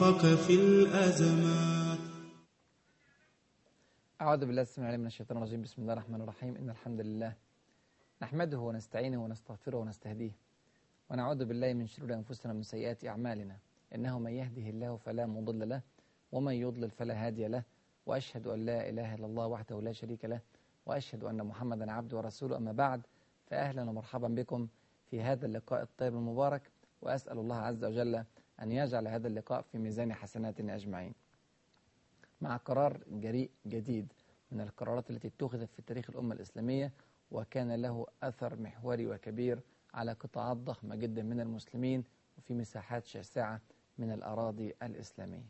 فوقك في الأزمات. أعوذ بالله السميع العليم من الشيطان الرجيم. بسم الله الرحمن الرحيم. إن الحمد لله نحمده ونستعينه ونستغفره ونستهديه ونعوذ بالله من شرور أنفسنا ومن سيئات أعمالنا. إنه من يهده الله فلا مضل له ومن يضلل فلا هادي له. وأشهد أن لا إله إلا الله وحده لا شريك له. وأشهد أن محمدا عبده ورسوله. أما بعد فأهلا ومرحبا بكم في هذا اللقاء الطيب المبارك. وأسأل الله عز وجل أن يجعل هذا اللقاء في ميزان حسناتنا أجمعين. مع قرار جريء جديد من القرارات التي اتخذت في تاريخ الأمة الإسلامية وكان له أثر محوري وكبير على قطاعات ضخمة جدا من المسلمين وفي مساحات شاسعة من الأراضي الإسلامية.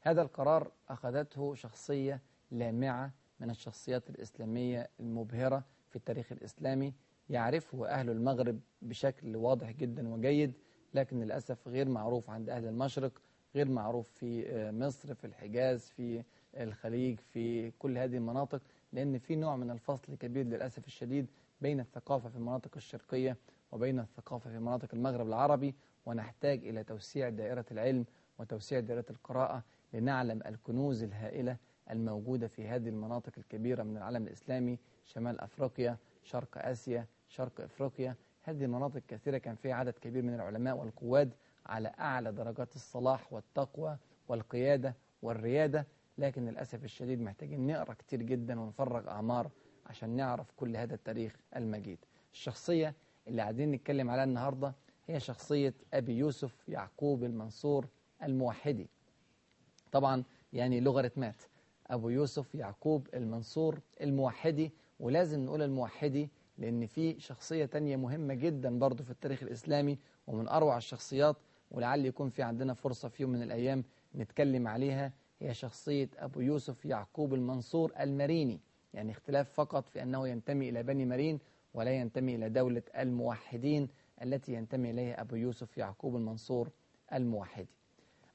هذا القرار أخذته شخصية لامعة من الشخصيات الإسلامية المبهرة في التاريخ الإسلامي يعرفه أهل المغرب بشكل واضح جدا وجيد لكن للأسف غير معروف عند أهل المشرق غير معروف في مصر في الحجاز في الخليج في كل هذه المناطق لأن في نوع من الفصل كبير للأسف الشديد بين الثقافة في المناطق الشرقية وبين الثقافة في مناطق المغرب العربي. ونحتاج إلى توسيع دائرة العلم وتوسيع دائرة القراءة لنعلم الكنوز الهائلة الموجودة في هذه المناطق الكبيرة من العالم الإسلامي شمال أفريقيا شرق آسيا شرق أفريقيا هذه المناطق كثيرة كان فيها عدد كبير من العلماء والقواد على أعلى درجات الصلاح والتقوى والقيادة والريادة لكن للأسف الشديد محتاجين نقرأ كتير جدا ونفرغ أعمار عشان نعرف كل هذا التاريخ المجيد. الشخصية اللي قاعدين نتكلم عليها النهاردة هي شخصية أبي يوسف يعقوب المنصور الموحدي. طبعا يعني لغة مات. أبو يوسف يعقوب المنصور الموحدي ولازم نقول الموحدي لأن في شخصية تانية مهمة جدا برضو في التاريخ الإسلامي ومن أروع الشخصيات ولعل يكون في عندنا فرصة في يوم من الأيام نتكلم عليها. هي شخصية أبو يوسف يعقوب المنصور المريني يعني اختلاف فقط في أنه ينتمي إلى بني مرين ولا ينتمي إلى دولة الموحدين التي ينتمي إليها أبو يوسف يعقوب المنصور الموحدي.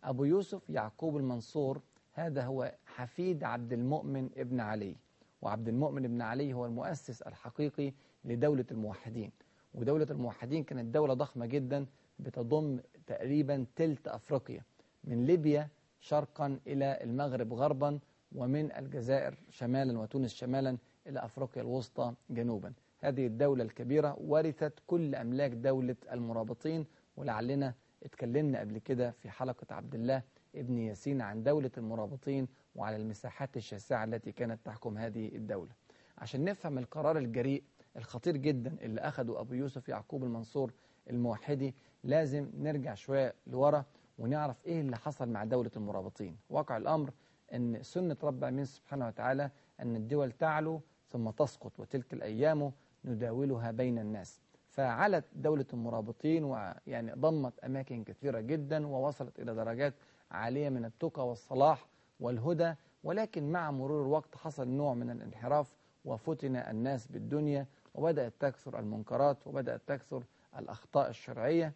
أبو يوسف يعقوب المنصور هذا هو حفيد عبد المؤمن ابن علي وعبد المؤمن ابن علي هو المؤسس الحقيقي لدولة الموحدين. ودولة الموحدين كانت دولة ضخمة جدا بتضم تقريبا تلت أفريقيا. من ليبيا شرقا إلى المغرب غربا ومن الجزائر شمالا وتونس شمالا إلى أفريقيا الوسطى جنوبا. هذه الدولة الكبيرة ورثت كل أملاك دولة المرابطين. ولعلنا اتكلمنا قبل كده في حلقة عبد الله ابن ياسين عن دولة المرابطين وعلى المساحات الشاسعة التي كانت تحكم هذه الدولة. عشان نفهم القرار الجريء الخطير جدا اللي أخده أبو يوسف يعقوب المنصور الموحدي. لازم نرجع شوية لورا ونعرف إيه اللي حصل مع دولة المرابطين. واقع الأمر أن سنة رب العالمين سبحانه وتعالى أن الدول تعلو ثم تسقط وتلك الأيام نداولها بين الناس. فعلت دولة المرابطين ويعني ضمت أماكن كثيرة جدا ووصلت إلى درجات عالية من التقى والصلاح والهدى. ولكن مع مرور الوقت حصل نوع من الانحراف وفتن الناس بالدنيا وبدأت تكثر المنكرات وبدأت تكثر الأخطاء الشرعية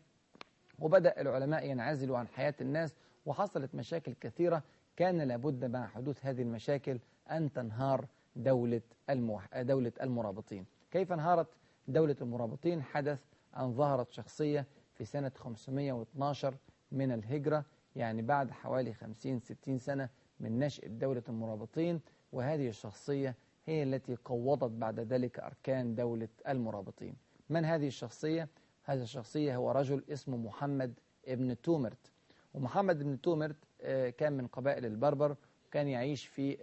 وبدأ العلماء ينعزلوا عن حياة الناس وحصلت مشاكل كثيرة. كان لابد مع حدوث هذه المشاكل أن تنهار دولة, الموح... دولة المرابطين. كيف انهارت دولة المرابطين؟ حدث أن ظهرت شخصية في سنة 512 من الهجرة يعني بعد حوالي 50-60 سنة من نشأة دولة المرابطين وهذه الشخصية هي التي قوضت بعد ذلك أركان دولة المرابطين. من هذه الشخصية؟ هذه الشخصية هو رجل اسمه محمد ابن تومرت. ومحمد ابن تومرت كان من قبائل البربر وكان يعيش في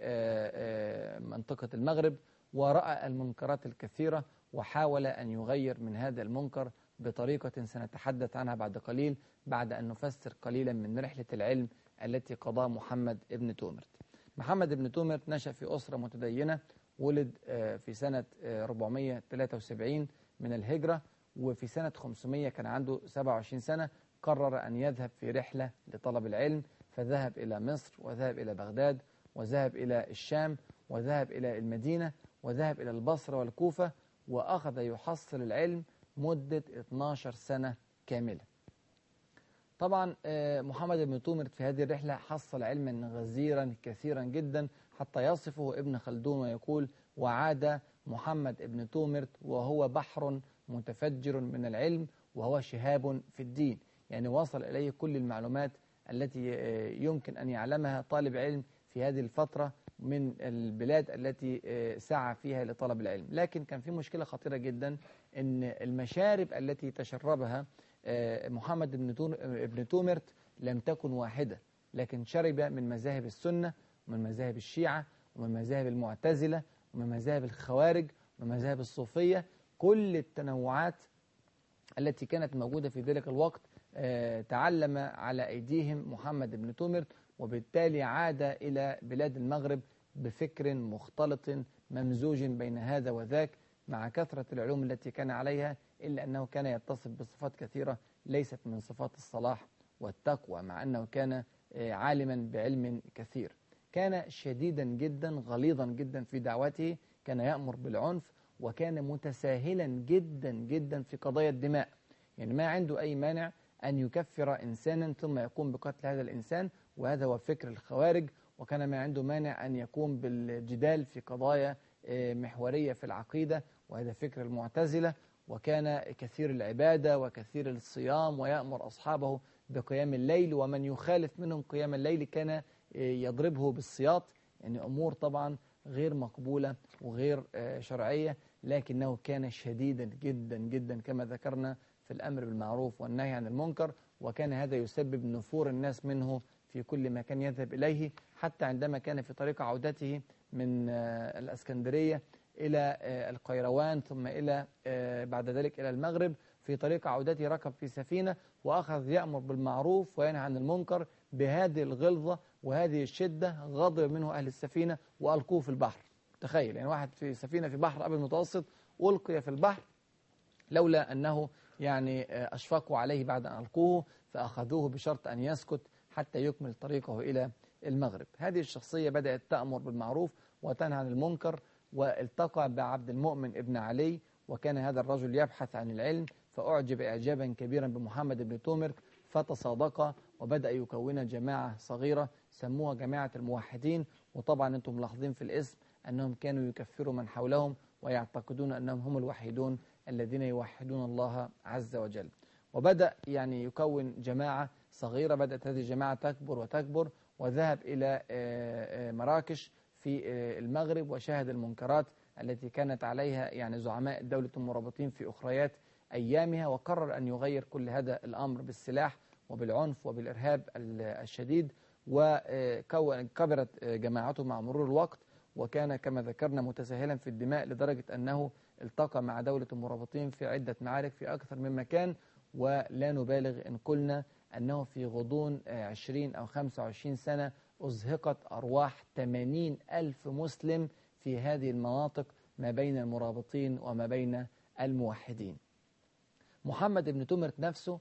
منطقة المغرب ورأى المنكرات الكثيرة وحاول أن يغير من هذا المنكر بطريقة سنتحدث عنها بعد قليل بعد أن نفسر قليلا من رحلة العلم التي قضاها محمد ابن تومرت. محمد ابن تومرت نشأ في أسرة متدينة ولد في سنة 473 من الهجرة وفي سنة 500 كان عنده 27 سنة قرر أن يذهب في رحلة لطلب العلم فذهب إلى مصر وذهب إلى بغداد وذهب إلى الشام وذهب إلى المدينة وذهب إلى البصرة والكوفة وأخذ يحصل العلم مدة 12 سنة كاملة. طبعا محمد بن تومرت في هذه الرحلة حصل علما غزيرا كثيرا جدا حتى يصفه ابن خلدون ويقول وعاد محمد بن تومرت وهو بحر متفجر من العلم وهو شهاب في الدين. يعني وصل إليه كل المعلومات التي يمكن أن يعلمها طالب علم في هذه الفترة من البلاد التي سعى فيها لطلب العلم. لكن كان في مشكلة خطيرة جدا أن المشارب التي تشربها آه، محمد بن تون- بن تومرت لم تكن واحدة لكن شرب من مذاهب السنة ومن مذاهب الشيعة ومن مذاهب المعتزلة ومن مذاهب الخوارج ومن مذاهب الصوفية. كل التنوعات التي كانت موجودة في ذلك الوقت آه، تعلم على أيديهم محمد بن تومرت وبالتالي عاد إلى بلاد المغرب بفكر مختلط ممزوج بين هذا وذاك مع كثرة العلوم التي كان عليها إلا أنه كان يتصف بصفات كثيرة ليست من صفات الصلاح والتقوى مع أنه كان آه، عالما بعلم كثير. كان شديدا جدا غليظا جدا في دعوته كان يأمر بالعنف وكان متساهلا جدا جدا في قضايا الدماء. يعني ما عنده أي مانع أن يكفر إنسانا ثم يقوم بقتل هذا الإنسان وهذا هو فكر الخوارج. وكان ما عنده مانع أن يقوم بالجدال في قضايا آه، محورية في العقيدة وهذا فكر المعتزلة. وكان كثير العبادة وكثير الصيام ويأمر أصحابه بقيام الليل. ومن يخالف منهم قيام الليل كان يضربه بالسياط يعني أمور طبعا غير مقبولة وغير آه، شرعية لكنه كان شديدا جدا جدا كما ذكرنا في الأمر بالمعروف والنهي عن المنكر وكان هذا يسبب نفور الناس منه في كل مكان يذهب إليه حتى عندما كان في طريق عودته من آه، الأسكندرية إلى آه، القيروان ثم إلى بعد ذلك إلى المغرب في طريق عودته ركب في سفينة وأخذ يأمر بالمعروف وينهى عن المنكر بهذه الغلظة وهذه الشدة غضب منه أهل السفينة وألقوه في البحر. تخيل يعني واحد في سفينة في بحر أبيض المتوسط ألقي في البحر لولا أنه يعني آه، أشفقوا عليه بعد أن ألقوه فأخذوه بشرط أن يسكت حتى يكمل طريقه إلى المغرب. هذه الشخصية بدأت تأمر بالمعروف وتنهى عن المنكر والتقى بعبد المؤمن ابن علي وكان هذا الرجل يبحث عن العلم فأعجب إعجابا كبيرا بمحمد بن تومر فتصادقا وبدأ يكون جماعة صغيرة سموها جماعة الموحدين. وطبعا أنتم ملاحظين في الاسم أنهم كانوا يكفروا من حولهم ويعتقدون أنهم هم الوحيدون الذين يوحدون الله عز وجل. وبدأ يعني يكون جماعة صغيرة بدأت هذه الجماعة تكبر وتكبر وذهب إلى آه، آه، مراكش في آه، المغرب وشاهد المنكرات التي كانت عليها يعني زعماء دولة المرابطين في أخريات أيامها وقرر أن يغير كل هذا الأمر بالسلاح. وبالعنف وبالإرهاب ال- الشديد وكبرت جماعته مع مرور الوقت وكان كما ذكرنا متساهلا في الدماء لدرجة أنه التقى مع دولة المرابطين في عدة معارك في أكثر من مكان. ولا نبالغ إن قلنا أنه في غضون آه، 20 أو 25 سنة أزهقت أرواح 80 ألف مسلم في هذه المناطق ما بين المرابطين وما بين الموحدين. محمد بن تمرت نفسه آه،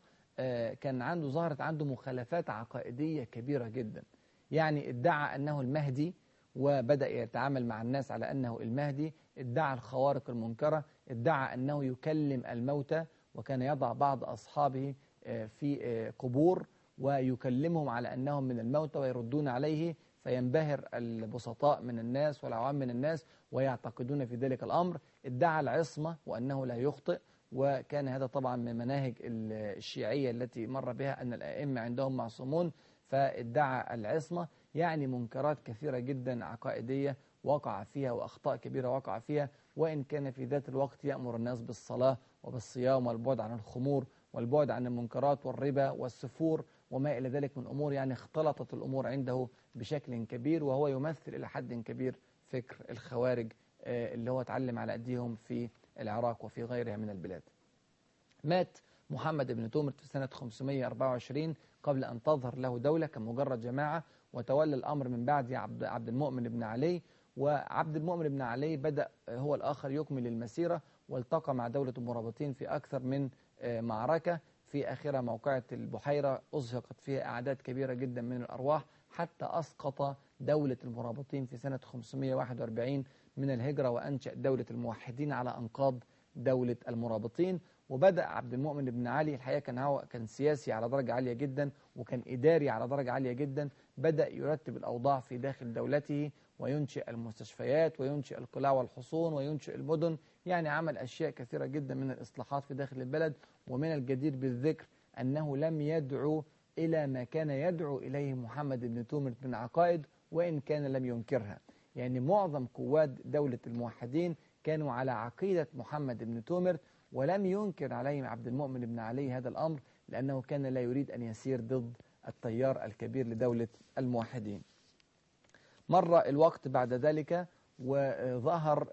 كان عنده ظهرت عنده مخالفات عقائدية كبيرة جدا. يعني ادعى أنه المهدي وبدأ يتعامل مع الناس على أنه المهدي ادعى الخوارق المنكرة ادعى أنه يكلم الموتى وكان يضع بعض أصحابه آه، في آه، قبور ويكلمهم على أنهم من الموتى ويردون عليه فينبهر البسطاء من الناس والعوام من الناس ويعتقدون في ذلك الأمر. ادعى العصمة وأنه لا يخطئ. وكان هذا طبعا من مناهج الشيعية التي مر بها أن الأئمة عندهم معصومون فادعى العصمة. يعني منكرات كثيرة جدا عقائدية وقع فيها وأخطاء كبيرة وقع فيها وإن كان في ذات الوقت يأمر الناس بالصلاة وبالصيام والبعد عن الخمور والبعد عن المنكرات والربا والسفور وما إلى ذلك من أمور يعني اختلطت الأمور عنده بشكل كبير وهو يمثل إلى حد كبير فكر الخوارج آه، اللي هو اتعلم على أيديهم في العراق وفي غيرها من البلاد. مات محمد بن تومرت في سنة 524 قبل أن تظهر له دولة كمجرد جماعة وتولى الأمر من بعد عبد, عبد المؤمن بن علي. وعبد المؤمن بن علي بدأ هو الآخر يكمل المسيرة والتقى مع دولة المرابطين في أكثر من آه، معركة. في آخرها موقعة البحيرة أزهقت فيها أعداد كبيرة جدا من الأرواح حتى أسقط دولة المرابطين في سنة 541 من الهجرة وأنشأ دولة الموحدين على أنقاض دولة المرابطين. وبدأ عبد المؤمن بن علي الحقيقة كان هو كان سياسي على درجة عالية جدا وكان إداري على درجة عالية جدا. بدأ يرتب الأوضاع في داخل دولته وينشئ المستشفيات وينشئ القلاع والحصون وينشئ المدن. يعني عمل أشياء كثيرة جدا من الإصلاحات في داخل البلد. ومن الجدير بالذكر أنه لم يدعو إلى ما كان يدعو إليه محمد بن تومرت من عقائد وإن كان لم ينكرها. يعني معظم قوات دولة الموحدين كانوا على عقيدة محمد بن تومرت ولم ينكر عليهم عبد المؤمن بن علي هذا الأمر لأنه كان لا يريد أن يسير ضد التيار الكبير لدولة الموحدين. مر الوقت بعد ذلك وظهر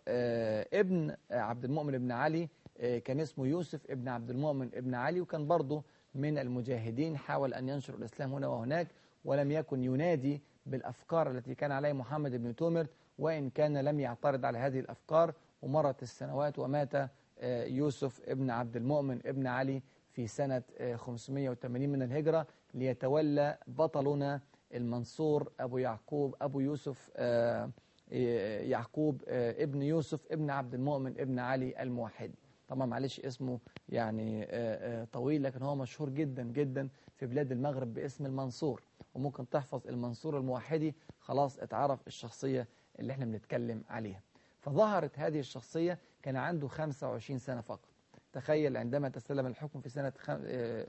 ابن عبد المؤمن بن علي كان اسمه يوسف ابن عبد المؤمن ابن علي وكان برضه من المجاهدين حاول أن ينشر الإسلام هنا وهناك ولم يكن ينادي بالأفكار التي كان عليها محمد بن تومرت وإن كان لم يعترض على هذه الأفكار ومرت السنوات ومات يوسف ابن عبد المؤمن ابن علي في سنة 580 من الهجرة ليتولى بطلنا المنصور أبو يعقوب أبو يوسف يعقوب ابن يوسف ابن عبد المؤمن ابن علي الموحد. طبعا معلش اسمه يعني طويل لكن هو مشهور جدا جدا في بلاد المغرب باسم المنصور. وممكن تحفظ المنصور الموحدي خلاص اتعرف الشخصية اللي إحنا بنتكلم عليها. فظهرت هذه الشخصية كان عنده 25 سنة فقط. تخيل عندما تسلم الحكم في سنة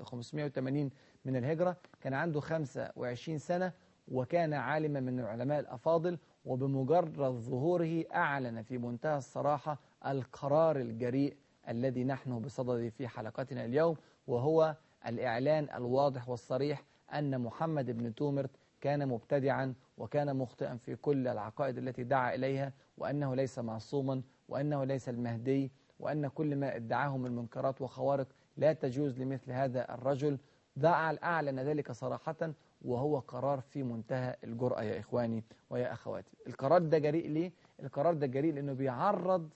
580 من الهجرة كان عنده 25 سنة وكان عالما من العلماء الأفاضل وبمجرد ظهوره أعلن في منتهى الصراحة القرار الجريء الذي نحن بصدده في حلقتنا اليوم وهو الإعلان الواضح والصريح أن محمد بن تومرت كان مبتدعا وكان مخطئا في كل العقائد التي دعا إليها وأنه ليس معصوما وأنه ليس المهدي وأن كل ما ادعاه من منكرات وخوارق لا تجوز لمثل هذا الرجل. أعلن ذلك صراحة وهو قرار في منتهى الجرأة يا إخواني ويا أخواتي. القرار ده جريء ليه؟ القرار ده جريء لأنه بيعرض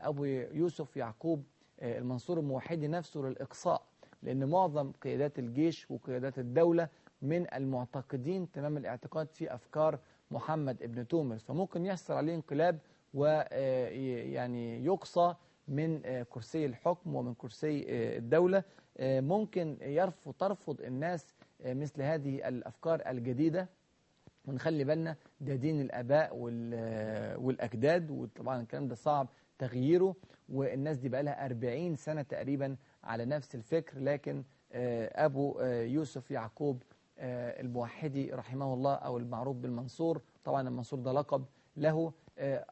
أبو يوسف يعقوب المنصور الموحدي نفسه للإقصاء. لأن معظم قيادات الجيش وقيادات الدولة من المعتقدين تمام الاعتقاد في أفكار محمد ابن تومر. فممكن يحصل عليه انقلاب ويعني يقصى من كرسي الحكم ومن كرسي الدولة. ممكن يرفض ترفض الناس مثل هذه الأفكار الجديدة. ونخلي بالنا ده دين الآباء والأجداد. وطبعا الكلام ده صعب تغييره. والناس دي بقى لها 40 سنة تقريبا على نفس الفكر لكن أبو يوسف يعقوب الموحدي رحمه الله أو المعروف بالمنصور. طبعا المنصور ده لقب له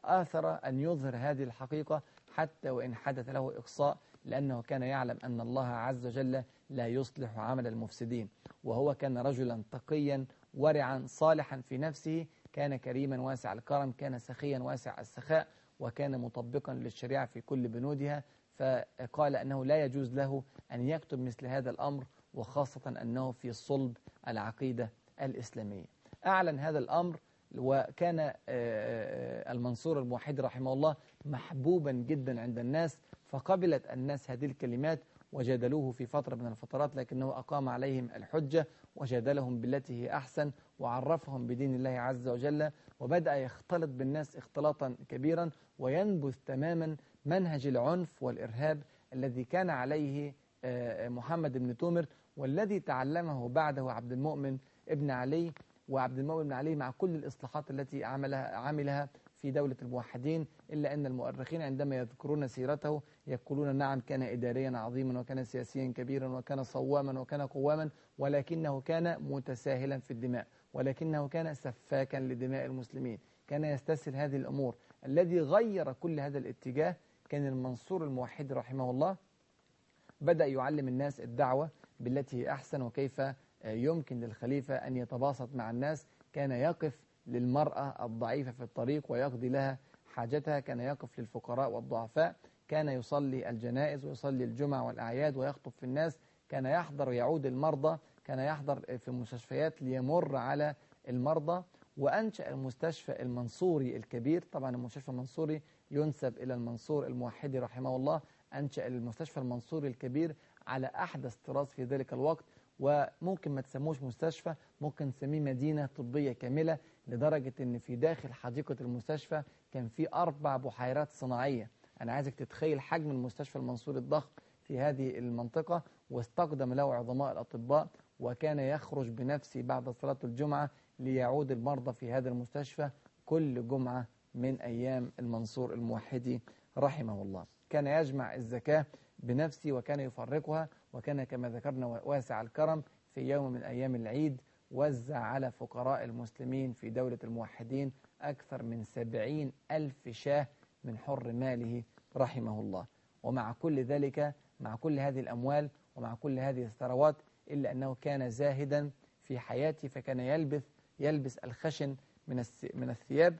آثر أن يظهر هذه الحقيقة حتى وإن حدث له إقصاء لأنه كان يعلم أن الله عز وجل لا يصلح عمل المفسدين. وهو كان رجلا تقيا ورعا صالحا في نفسه كان كريما واسع الكرم كان سخيا واسع السخاء وكان مطبقا للشريعة في كل بنودها. فقال أنه لا يجوز له أن يكتب مثل هذا الأمر وخاصة أنه في صلب العقيدة الإسلامية. أعلن هذا الأمر وكان المنصور الموحد رحمه الله محبوبا جدا عند الناس فقبلت الناس هذه الكلمات وجادلوه في فترة من الفترات لكنه أقام عليهم الحجة وجادلهم بالتي هي أحسن وعرفهم بدين الله عز وجل وبدأ يختلط بالناس اختلاطا كبيرا وينبذ تماما منهج العنف والإرهاب الذي كان عليه محمد بن تومر والذي تعلمه بعده عبد المؤمن ابن علي وعبد المؤمن بن علي مع كل الإصلاحات التي عملها, عملها في دولة الموحدين إلا أن المؤرخين عندما يذكرون سيرته يقولون نعم كان إداريا عظيما وكان سياسيا كبيرا وكان صواما وكان قواما ولكنه كان متساهلا في الدماء ولكنه كان سفاكا لدماء المسلمين كان يستسهل هذه الأمور. الذي غير كل هذا الاتجاه كان المنصور الموحد رحمه الله بدأ يعلم الناس الدعوة بالتي هي أحسن وكيف يمكن للخليفة أن يتباسط مع الناس. كان يقف للمرأة الضعيفة في الطريق ويقضي لها حاجتها. كان يقف للفقراء والضعفاء. كان يصلي الجنائز ويصلي الجمع والأعياد ويخطب في الناس. كان يحضر ويعود المرضى. كان يحضر في المستشفيات ليمر على المرضى. وأنشأ المستشفى المنصوري الكبير. طبعا المستشفى المنصوري ينسب إلى المنصور الموحدي رحمه الله أنشأ المستشفى المنصوري الكبير على أحدث طراز في ذلك الوقت وممكن ما تسموش مستشفى ممكن نسميه مدينة طبية كاملة لدرجة إن في داخل حديقة المستشفى كان في أربع بحيرات صناعية. أنا عايزك تتخيل حجم المستشفى المنصوري الضخم في هذه المنطقة واستقدم له عظماء الأطباء وكان يخرج بنفسه بعد صلاة الجمعة ليعود المرضى في هذا المستشفى كل جمعة من أيام المنصور الموحدي رحمه الله. كان يجمع الزكاة بنفسه وكان يفرقها وكان كما ذكرنا واسع الكرم في يوم من أيام العيد وزع على فقراء المسلمين في دولة الموحدين أكثر من سبعين ألف شاه من حر ماله رحمه الله. ومع كل ذلك مع كل هذه الأموال ومع كل هذه الثروات إلا أنه كان زاهدا في حياته فكان يلبس يلبس الخشن من من الثياب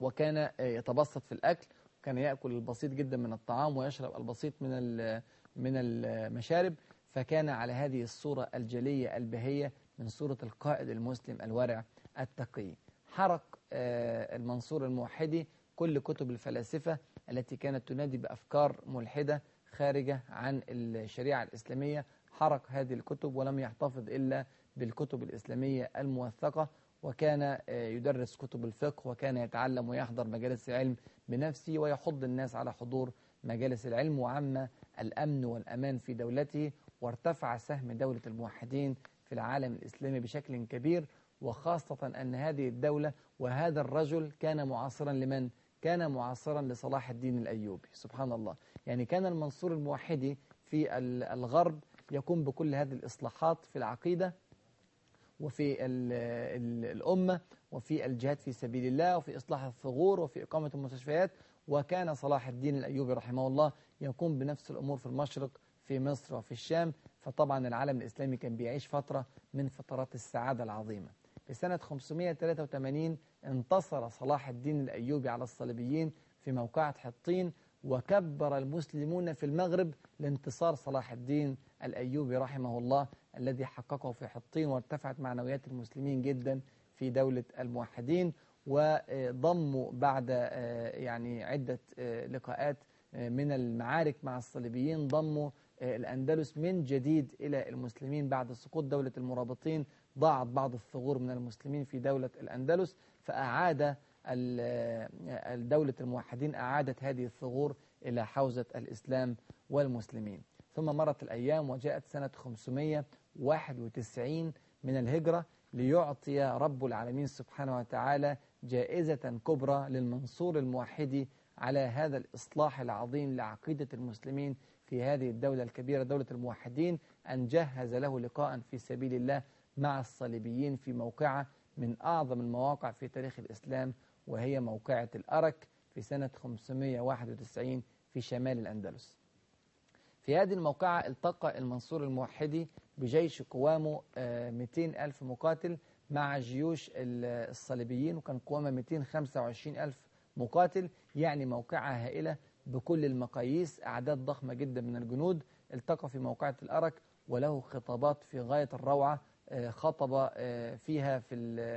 وكان يتبسط في الأكل وكان يأكل البسيط جدا من الطعام ويشرب البسيط من من المشارب. فكان على هذه الصورة الجلية البهية من صورة القائد المسلم الورع التقي. حرق المنصور الموحدي كل كتب الفلاسفة التي كانت تنادي بأفكار ملحدة خارجة عن الشريعة الإسلامية. حرق هذه الكتب ولم يحتفظ إلا بالكتب الإسلامية الموثقة. وكان يدرس كتب الفقه وكان يتعلم ويحضر مجالس العلم بنفسه ويحض الناس على حضور مجالس العلم وعم الأمن والأمان في دولته وارتفع سهم دولة الموحدين في العالم الإسلامي بشكل كبير. وخاصة أن هذه الدولة وهذا الرجل كان معاصرا لمن؟ كان معاصرا لصلاح الدين الأيوبي. سبحان الله. يعني كان المنصور الموحدي في الغرب يقوم بكل هذه الإصلاحات في العقيدة وفي ال ال الأمة وفي الجهاد في سبيل الله وفي إصلاح الثغور وفي إقامة المستشفيات. وكان صلاح الدين الأيوبي رحمه الله يقوم بنفس الأمور في المشرق في مصر وفي الشام. فطبعا العالم الإسلامي كان بيعيش فترة من فترات السعادة العظيمة. في سنة 583 انتصر صلاح الدين الأيوبي على الصليبيين في موقعة حطين وكبر المسلمون في المغرب لانتصار صلاح الدين الأيوبي رحمه الله الذي حققه في حطين وارتفعت معنويات المسلمين جدا في دولة الموحدين وضموا بعد يعني عدة لقاءات من المعارك مع الصليبيين ضموا الأندلس من جديد إلى المسلمين بعد سقوط دولة المرابطين ضاعت بعض الثغور من المسلمين في دولة الأندلس فأعاد دولة الموحدين أعادت هذه الثغور إلى حوزة الإسلام والمسلمين. ثم مرت الأيام وجاءت سنة 591 من الهجرة ليعطي رب العالمين سبحانه وتعالى جائزة كبرى للمنصور الموحدي على هذا الإصلاح العظيم لعقيدة المسلمين في هذه الدولة الكبيرة دولة الموحدين أن جهز له لقاء في سبيل الله مع الصليبيين في موقعة من أعظم المواقع في تاريخ الإسلام وهي موقعة الأرك في سنة 591 في شمال الأندلس. في هذه الموقعة التقى المنصور الموحدي بجيش قوامه 200 ألف مقاتل مع جيوش الصليبيين وكان قوامه 225 ألف مقاتل يعني موقعة هائلة بكل المقاييس أعداد ضخمة جدا من الجنود التقى في موقعة الأرك وله خطابات في غاية الروعة خطب فيها في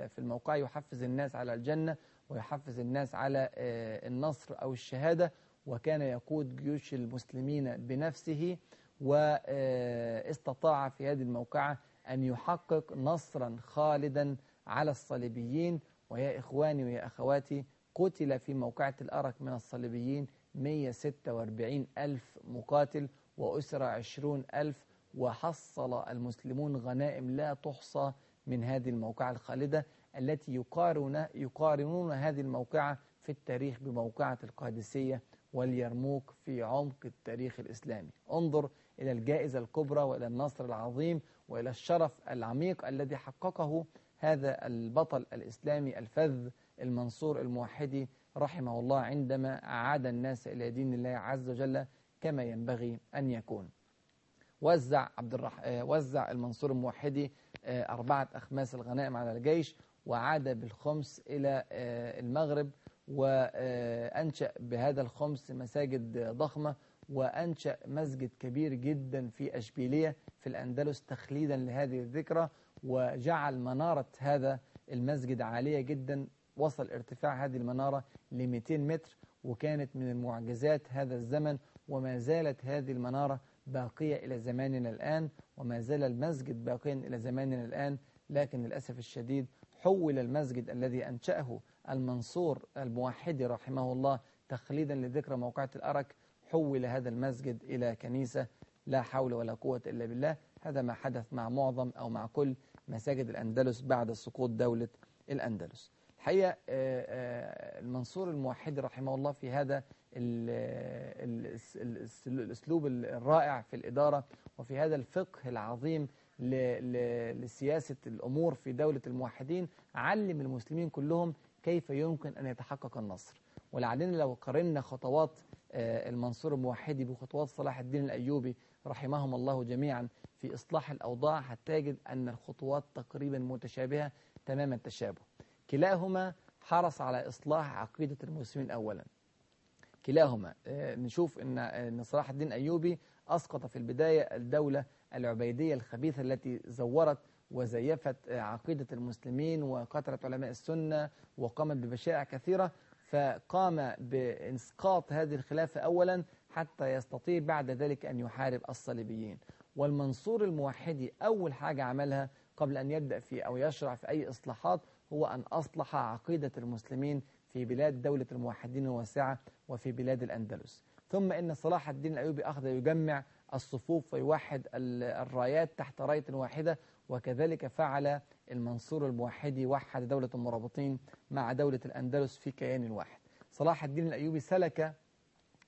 في الموقع يحفز الناس على الجنة ويحفز الناس على النصر أو الشهادة وكان يقود جيوش المسلمين بنفسه. واستطاع في هذه الموقعة أن يحقق نصرا خالدا على الصليبيين. ويا إخواني ويا أخواتي قتل في موقعة الأرك من الصليبيين 146 ألف مقاتل وأسرى 20 ألف وحصل المسلمون غنائم لا تحصى من هذه الموقعة الخالدة التي يقارن يقارنون هذه الموقعة في التاريخ بموقعة القادسية واليرموك في عمق التاريخ الإسلامي. انظر إلى الجائزة الكبرى وإلى النصر العظيم وإلى الشرف العميق الذي حققه هذا البطل الإسلامي الفذ المنصور الموحدي رحمه الله عندما أعاد الناس إلى دين الله عز وجل كما ينبغي أن يكون. وزع عبد الرح... وزع المنصور الموحدي أربعة أخماس الغنائم على الجيش وعاد بالخمس إلى المغرب وأنشأ بهذا الخمس مساجد ضخمة وأنشأ مسجد كبير جدا في أشبيلية في الأندلس تخليدا لهذه الذكرى وجعل منارة هذا المسجد عالية جدا. وصل ارتفاع هذه المنارة ل 200 متر وكانت من المعجزات هذا الزمن. وما زالت هذه المنارة باقية إلى زماننا الآن وما زال المسجد باقيا إلى زماننا الآن. لكن للأسف الشديد حول المسجد الذي أنشأه المنصور الموحدي رحمه الله تخليدا لذكرى موقعة الأرك حول هذا المسجد إلى كنيسة لا حول ولا قوة إلا بالله. هذا ما حدث مع معظم أو مع كل مساجد الأندلس بعد سقوط دولة الأندلس. الحقيقة المنصور الموحدي رحمه الله في هذا الأسلوب الرائع في الإدارة وفي هذا الفقه العظيم لسياسة الأمور في دولة الموحدين علم المسلمين كلهم كيف يمكن أن يتحقق النصر. ولعلنا لو قارنا خطوات المنصور الموحدي بخطوات صلاح الدين الأيوبي رحمهم الله جميعا في إصلاح الأوضاع هتجد أن الخطوات تقريبا متشابهة تمام التشابه. كلاهما حرص على إصلاح عقيدة المسلمين أولا. كلاهما نشوف أن صلاح الدين أيوبي أسقط في البداية الدولة العبيدية الخبيثة التي زورت وزيفت عقيدة المسلمين وقتلت علماء السنة وقامت بمشاريع كثيرة فقام بإسقاط هذه الخلافة أولا حتى يستطيع بعد ذلك أن يحارب الصليبيين. والمنصور الموحدي أول حاجة عملها قبل أن يبدأ في أو يشرع في أي إصلاحات هو أن أصلح عقيدة المسلمين في بلاد دولة الموحدين الواسعة وفي بلاد الأندلس. ثم إن صلاح الدين الأيوبي أخذ يجمع الصفوف ويوحد الرايات تحت راية واحدة وكذلك فعل المنصور الموحدي وحد دولة المرابطين مع دولة الأندلس في كيان واحد. صلاح الدين الأيوبي سلك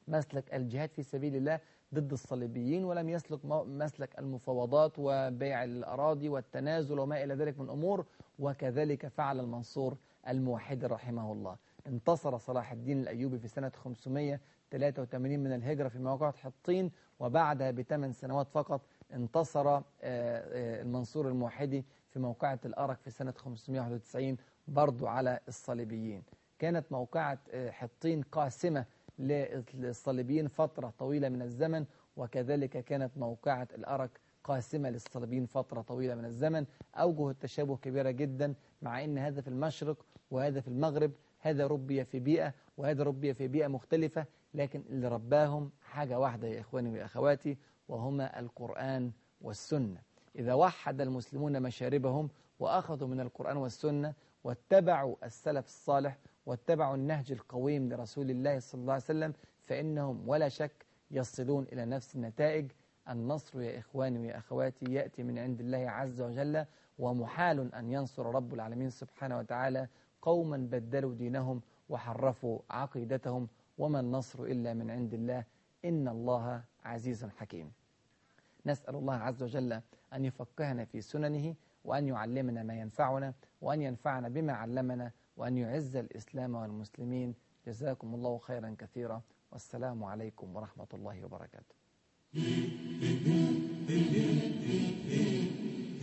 مسلك الجهاد في سبيل الله ضد الصليبيين ولم يسلك مسلك المفاوضات وبيع الأراضي والتنازل وما إلى ذلك من أمور وكذلك فعل المنصور الموحد رحمه الله. انتصر صلاح الدين الأيوبي في سنة 583 من الهجرة في موقعة حطين وبعدها بثمان سنوات فقط انتصر المنصور الموحدي في موقعة الأرك في سنة 591 برضو على الصليبيين. كانت موقعة حطين قاسمة للصليبيين فترة طويلة من الزمن وكذلك كانت موقعة الأرك قاسمة للصليبيين فترة طويلة من الزمن. أوجه التشابه كبيرة جدا مع أن هذا في المشرق وهذا في المغرب هذا ربي في بيئة وهذا ربي في بيئة مختلفة لكن اللي رباهم حاجة واحدة يا إخواني وأخواتي وهما القرآن والسنة. إذا وحد المسلمون مشاربهم وأخذوا من القرآن والسنة واتبعوا السلف الصالح واتبعوا النهج القويم لرسول الله صلى الله عليه وسلم فإنهم ولا شك يصلون إلى نفس النتائج. النصر يا إخواني ويا أخواتي يأتي من عند الله عز وجل ومحال أن ينصر رب العالمين سبحانه وتعالى. قوما بدلوا دينهم وحرفوا عقيدتهم وما النصر إلا من عند الله. إن الله عزيز حكيم. نسأل الله عز وجل أن يفقهنا في سننه وأن يعلمنا ما ينفعنا وأن ينفعنا بما علمنا وأن يعز الإسلام والمسلمين. جزاكم الله خيرا كثيرا. والسلام عليكم ورحمة الله وبركاته.